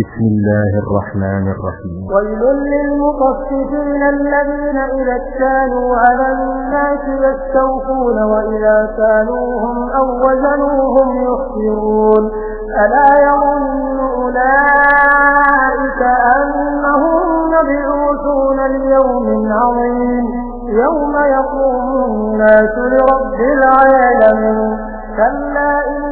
بسم الله الرحمن الرحيم. ويل للمطففين الذين إذا اكتالوا على الناس يستوفون وإذا كانوهم أو وزنوهم يخسرون. ألا يظن أولئك أنهم مبعوثون ليوم عظيم. يوم يقوم الناس لرب العالمين. كلا إن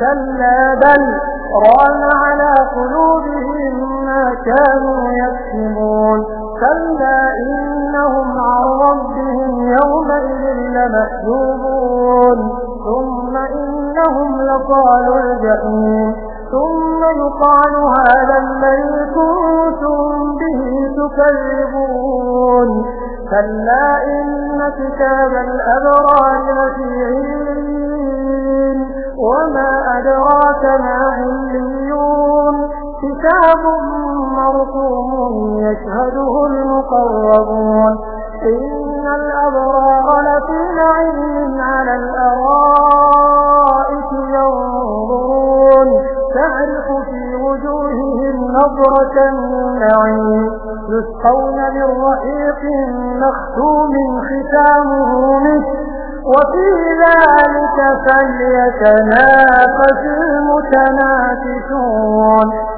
كلا بل ران على قلوبهم ما كانوا يكسبون كلا إنهم عن ربهم يومئذ لمحجوبون ثم إنهم لطالوا الجحيم ثم يقال هذا الذي كنتم به تكذبون كلا إن كتاب الأبرار لفي كتاب مرقوم يشهده المقربون إن الأبرار لفي نعيم على الأرائك ينظرون تعرف في وجوههم نظرة النعيم يسقون من رحيق مختوم ختامه مثل وفي ذلك فليتنافس المتنافسون